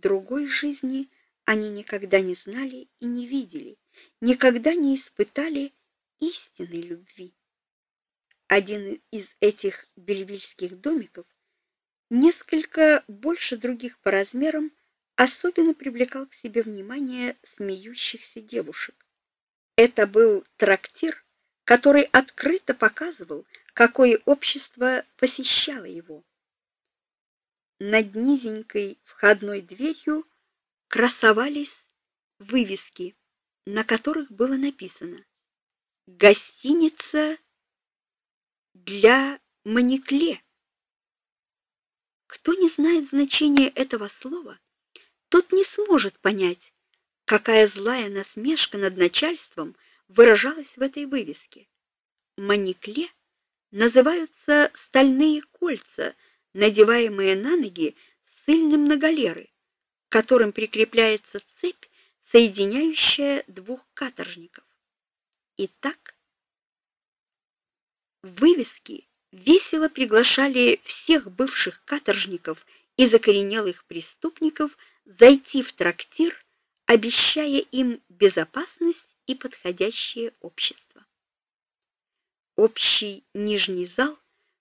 другой жизни они никогда не знали и не видели, никогда не испытали истинной любви. Один из этих бельвильских домиков, несколько больше других по размерам, особенно привлекал к себе внимание смеющихся девушек. Это был трактир, который открыто показывал, какое общество посещало его. Над низенькой входной дверью красовались вывески, на которых было написано: Гостиница для Маникле. Кто не знает значения этого слова, тот не сможет понять, какая злая насмешка над начальством выражалась в этой вывеске. Маникле называются стальные кольца, надеваемые на ноги ссыльным на галеры, к которым прикрепляется цепь, соединяющая двух каторжников. Итак, вывески весело приглашали всех бывших каторжников и закоренелых преступников зайти в трактир, обещая им безопасность и подходящее общество. Общий нижний зал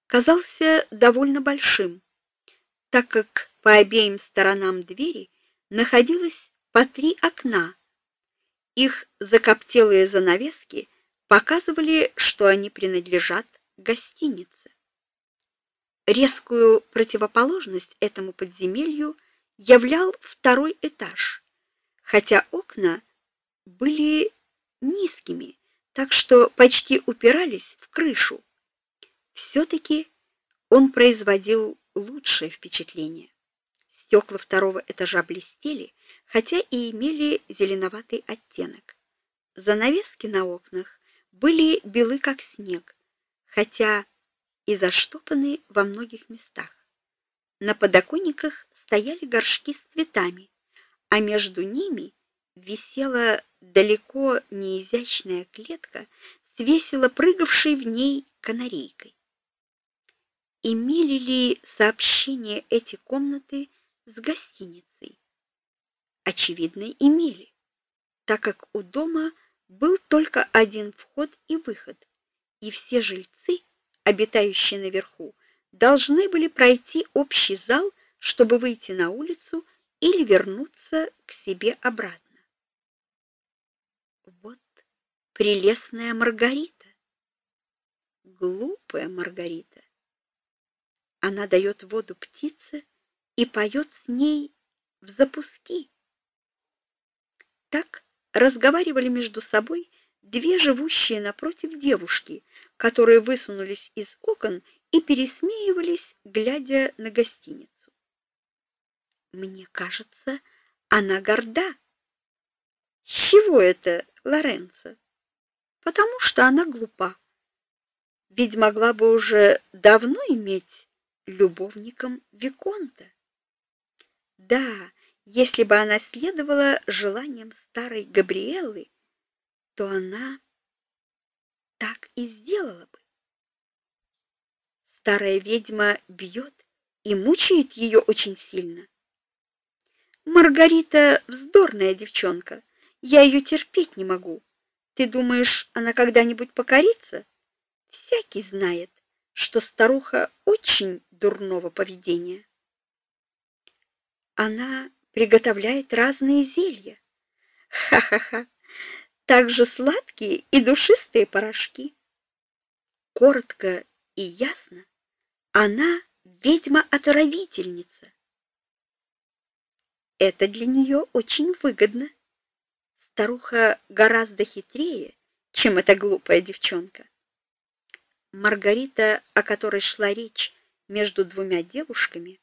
казался довольно большим, так как по обеим сторонам двери находилось по три окна. Их закоптелые занавески показывали, что они принадлежат гостинице. Резкую противоположность этому подземелью являл второй этаж, хотя окна были низкими, так что почти упирались в крышу. Все таки он производил лучшее впечатление. Стекла второго этажа блестели, хотя и имели зеленоватый оттенок. Занавески на окнах были белы как снег, хотя и заштопаны во многих местах. На подоконниках стояли горшки с цветами, а между ними висела далеко не изящная клетка с прыгавшей в ней канарейкой. Имели ли сообщение эти комнаты с гостиницей? Очевидно, имели, так как у дома был только один вход и выход, и все жильцы, обитающие наверху, должны были пройти общий зал чтобы выйти на улицу или вернуться к себе обратно. Вот прелестная Маргарита. Глупая Маргарита. Она дает воду птице и поет с ней в запуски. Так разговаривали между собой две живущие напротив девушки, которые высунулись из окон и пересмеивались, глядя на гостиницу. Мне кажется, она горда. С чего это, Лоренцо? Потому что она глупа. Ведь могла бы уже давно иметь любовником виконта. Да, если бы она следовала желаниям старой Габриэлы, то она так и сделала бы. Старая ведьма бьет и мучает ее очень сильно. Маргарита вздорная девчонка. Я ее терпеть не могу. Ты думаешь, она когда-нибудь покорится? Всякий знает, что старуха очень дурного поведения. Она приготовляет разные зелья. Ха-ха-ха. Также сладкие и душистые порошки. Коротко и ясно, она ведьма-отравительница. Это для нее очень выгодно. Старуха гораздо хитрее, чем эта глупая девчонка. Маргарита, о которой шла речь между двумя девушками,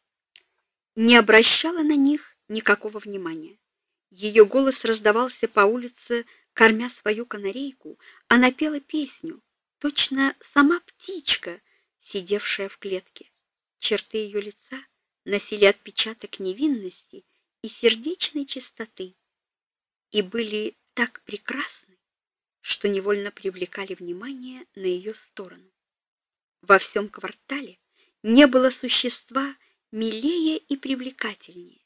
не обращала на них никакого внимания. Ее голос раздавался по улице, кормя свою канарейку. Она пела песню, точно сама птичка, сидевшая в клетке. Черты ее лица носили отпечаток невинности и сердечной чистоты и были так прекрасны, что невольно привлекали внимание на ее сторону. Во всем квартале не было существа милее и привлекательнее.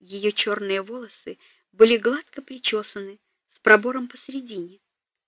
Ее черные волосы были гладко причесаны, с пробором посередине.